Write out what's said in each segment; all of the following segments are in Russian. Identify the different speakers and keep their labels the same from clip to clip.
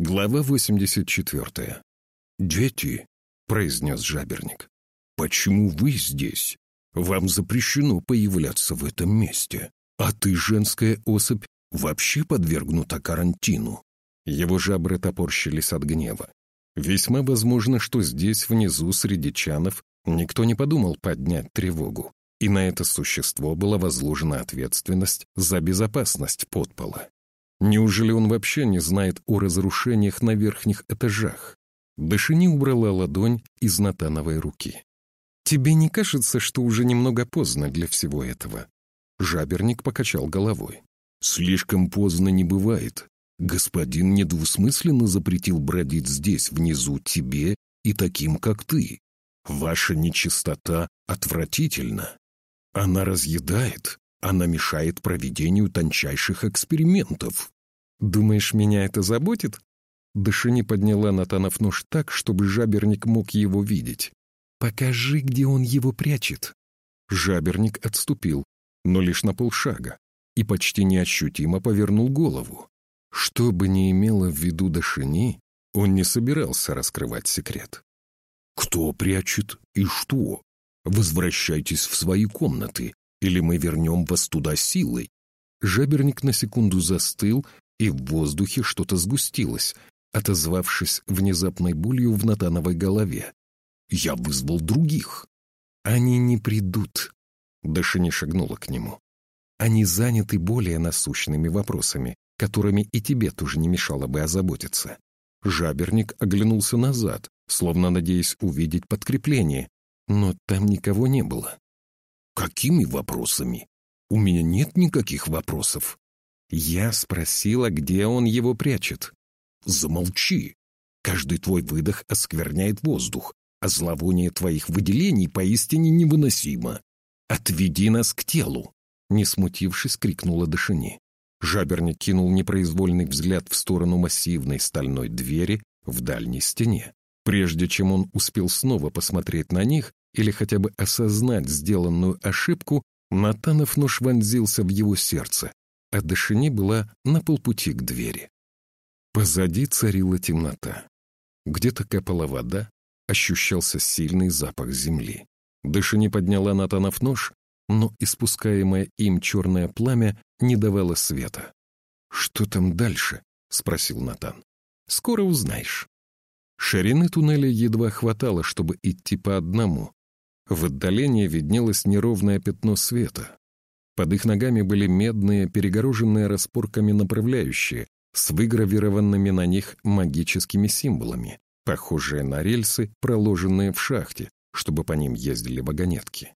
Speaker 1: Глава 84. «Дети», — произнес жаберник, — «почему вы здесь? Вам запрещено появляться в этом месте, а ты, женская особь, вообще подвергнута карантину». Его жабры топорщились от гнева. Весьма возможно, что здесь, внизу, среди чанов, никто не подумал поднять тревогу, и на это существо была возложена ответственность за безопасность подпола. Неужели он вообще не знает о разрушениях на верхних этажах? Дашини убрала ладонь из Натановой руки. «Тебе не кажется, что уже немного поздно для всего этого?» Жаберник покачал головой. «Слишком поздно не бывает. Господин недвусмысленно запретил бродить здесь, внизу, тебе и таким, как ты. Ваша нечистота отвратительна. Она разъедает, она мешает проведению тончайших экспериментов. Думаешь, меня это заботит? Дашини подняла Натанов нож так, чтобы жаберник мог его видеть. «Покажи, где он его прячет». Жаберник отступил, но лишь на полшага, и почти неощутимо повернул голову. Что бы ни имело в виду Дашини, он не собирался раскрывать секрет. «Кто прячет и что? Возвращайтесь в свои комнаты, или мы вернем вас туда силой». Жаберник на секунду застыл, и в воздухе что-то сгустилось, отозвавшись внезапной болью в Натановой голове. «Я вызвал других». «Они не придут», — Даша не шагнула к нему. «Они заняты более насущными вопросами, которыми и тебе тоже не мешало бы озаботиться». Жаберник оглянулся назад, словно надеясь увидеть подкрепление, но там никого не было. «Какими вопросами? У меня нет никаких вопросов». Я спросила, где он его прячет. «Замолчи. Каждый твой выдох оскверняет воздух, а зловоние твоих выделений поистине невыносимо. Отведи нас к телу!» Не смутившись, крикнула Дашини. Жаберник кинул непроизвольный взгляд в сторону массивной стальной двери в дальней стене. Прежде чем он успел снова посмотреть на них, или хотя бы осознать сделанную ошибку, Натанов нож вонзился в его сердце, а Дашини была на полпути к двери. Позади царила темнота. Где-то капала вода, ощущался сильный запах земли. Дашини подняла Натанов нож, но испускаемое им черное пламя не давало света. «Что там дальше?» — спросил Натан. «Скоро узнаешь». Ширины туннеля едва хватало, чтобы идти по одному, в отдалении виднелось неровное пятно света. Под их ногами были медные, перегороженные распорками направляющие, с выгравированными на них магическими символами, похожие на рельсы, проложенные в шахте, чтобы по ним ездили вагонетки.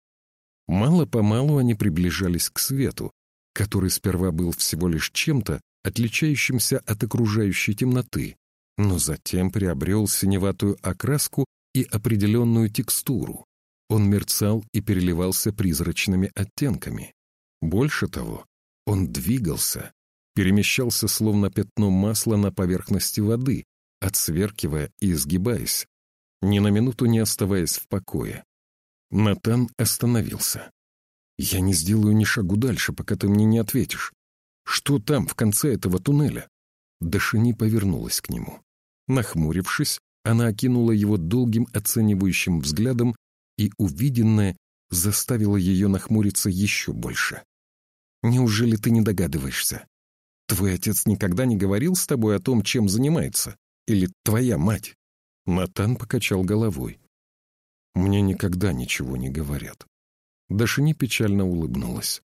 Speaker 1: Мало-помалу они приближались к свету, который сперва был всего лишь чем-то, отличающимся от окружающей темноты, но затем приобрел синеватую окраску и определенную текстуру. Он мерцал и переливался призрачными оттенками. Больше того, он двигался, перемещался словно пятно масла на поверхности воды, отсверкивая и изгибаясь, ни на минуту не оставаясь в покое. Натан остановился. «Я не сделаю ни шагу дальше, пока ты мне не ответишь. Что там, в конце этого туннеля?» Дашини повернулась к нему. Нахмурившись, она окинула его долгим оценивающим взглядом и увиденное заставило ее нахмуриться еще больше. «Неужели ты не догадываешься? Твой отец никогда не говорил с тобой о том, чем занимается? Или твоя мать?» Натан покачал головой. «Мне никогда ничего не говорят». Дашини печально улыбнулась.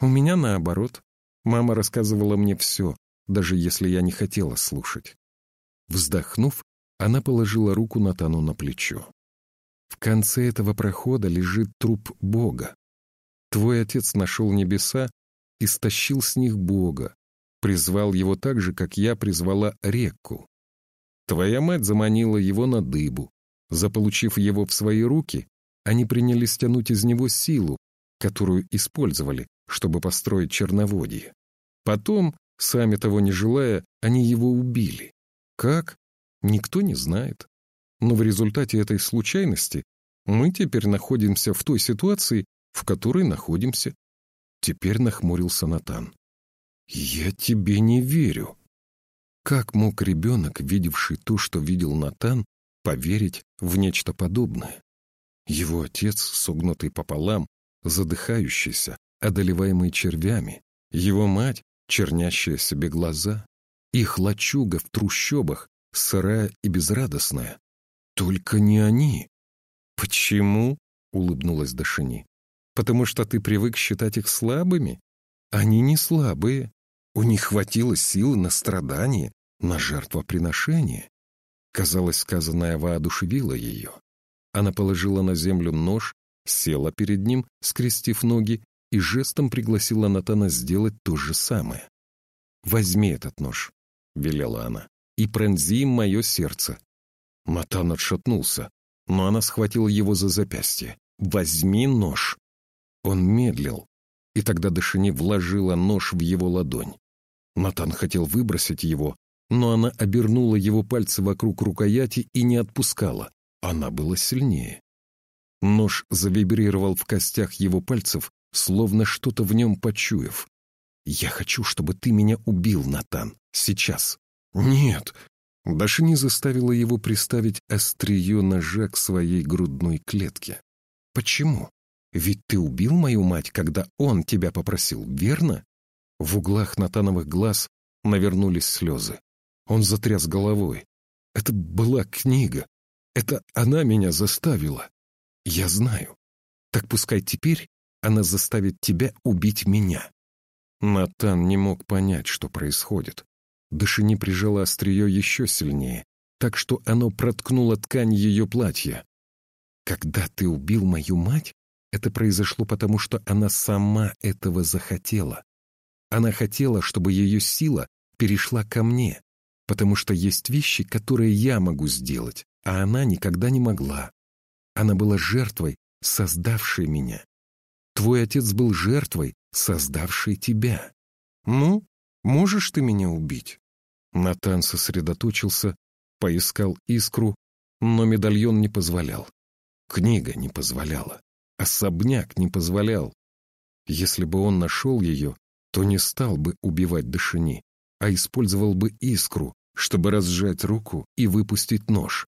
Speaker 1: «У меня наоборот. Мама рассказывала мне все, даже если я не хотела слушать». Вздохнув, она положила руку Натану на плечо. В конце этого прохода лежит труп Бога. Твой отец нашел небеса и стащил с них Бога, призвал его так же, как я призвала реку. Твоя мать заманила его на дыбу. Заполучив его в свои руки, они принялись тянуть из него силу, которую использовали, чтобы построить черноводье. Потом, сами того не желая, они его убили. Как? Никто не знает. Но в результате этой случайности мы теперь находимся в той ситуации, в которой находимся. Теперь нахмурился Натан. «Я тебе не верю». Как мог ребенок, видевший то, что видел Натан, поверить в нечто подобное? Его отец, согнутый пополам, задыхающийся, одолеваемый червями, его мать, чернящая себе глаза, их лачуга в трущобах, сырая и безрадостная. Только не они. «Почему?» — улыбнулась Дашини. «Потому что ты привык считать их слабыми? Они не слабые. У них хватило силы на страдание, на жертвоприношение». Казалось, сказанное воодушевило ее. Она положила на землю нож, села перед ним, скрестив ноги, и жестом пригласила Натана сделать то же самое. «Возьми этот нож», — велела она, — «и пронзи мое сердце». Натан отшатнулся но она схватила его за запястье. «Возьми нож!» Он медлил, и тогда Дашини вложила нож в его ладонь. Натан хотел выбросить его, но она обернула его пальцы вокруг рукояти и не отпускала. Она была сильнее. Нож завибрировал в костях его пальцев, словно что-то в нем почуяв. «Я хочу, чтобы ты меня убил, Натан, сейчас». «Нет, Даша не заставила его приставить острие ножа к своей грудной клетке. «Почему? Ведь ты убил мою мать, когда он тебя попросил, верно?» В углах Натановых глаз навернулись слезы. Он затряс головой. «Это была книга. Это она меня заставила. Я знаю. Так пускай теперь она заставит тебя убить меня». Натан не мог понять, что происходит. Дашини прижала острие еще сильнее, так что оно проткнуло ткань ее платья. «Когда ты убил мою мать, это произошло потому, что она сама этого захотела. Она хотела, чтобы ее сила перешла ко мне, потому что есть вещи, которые я могу сделать, а она никогда не могла. Она была жертвой, создавшей меня. Твой отец был жертвой, создавшей тебя. Ну, Можешь ты меня убить?» Натан сосредоточился, поискал искру, но медальон не позволял. Книга не позволяла. Особняк не позволял. Если бы он нашел ее, то не стал бы убивать Дашини, а использовал бы искру, чтобы разжать руку и выпустить нож.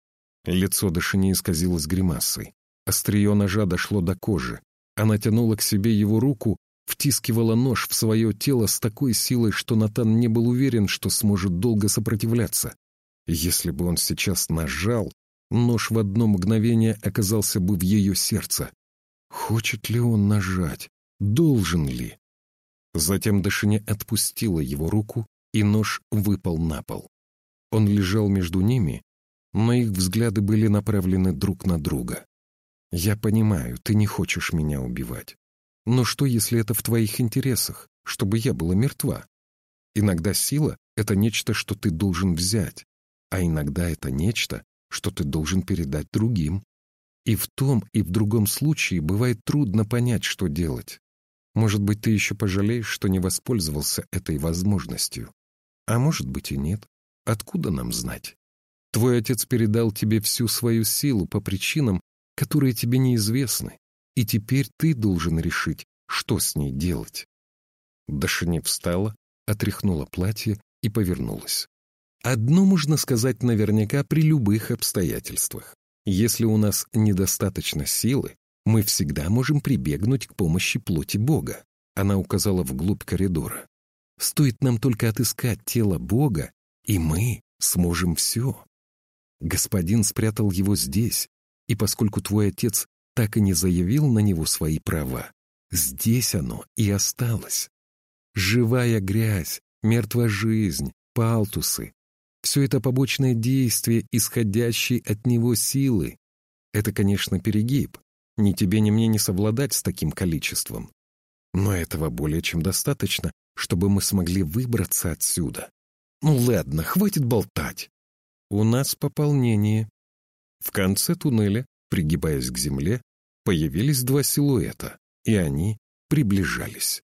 Speaker 1: Лицо Дашини исказилось гримасой. Острие ножа дошло до кожи. Она тянула к себе его руку, втискивала нож в свое тело с такой силой, что Натан не был уверен, что сможет долго сопротивляться. Если бы он сейчас нажал, нож в одно мгновение оказался бы в ее сердце. Хочет ли он нажать? Должен ли? Затем Дашине отпустила его руку, и нож выпал на пол. Он лежал между ними, но их взгляды были направлены друг на друга. «Я понимаю, ты не хочешь меня убивать. Но что, если это в твоих интересах, чтобы я была мертва? Иногда сила — это нечто, что ты должен взять, а иногда это нечто, что ты должен передать другим. И в том, и в другом случае бывает трудно понять, что делать. Может быть, ты еще пожалеешь, что не воспользовался этой возможностью. А может быть и нет. Откуда нам знать? Твой отец передал тебе всю свою силу по причинам, которые тебе неизвестны и теперь ты должен решить, что с ней делать. Дашини встала, отряхнула платье и повернулась. Одно можно сказать наверняка при любых обстоятельствах. Если у нас недостаточно силы, мы всегда можем прибегнуть к помощи плоти Бога. Она указала вглубь коридора. Стоит нам только отыскать тело Бога, и мы сможем все. Господин спрятал его здесь, и поскольку твой отец так и не заявил на него свои права, здесь оно и осталось. Живая грязь, мертвая жизнь, палтусы — все это побочное действие, исходящее от него силы. Это, конечно, перегиб. Ни тебе, ни мне не совладать с таким количеством. Но этого более чем достаточно, чтобы мы смогли выбраться отсюда. Ну ладно, хватит болтать. У нас пополнение. В конце туннеля пригибаясь к земле, появились два силуэта, и они приближались.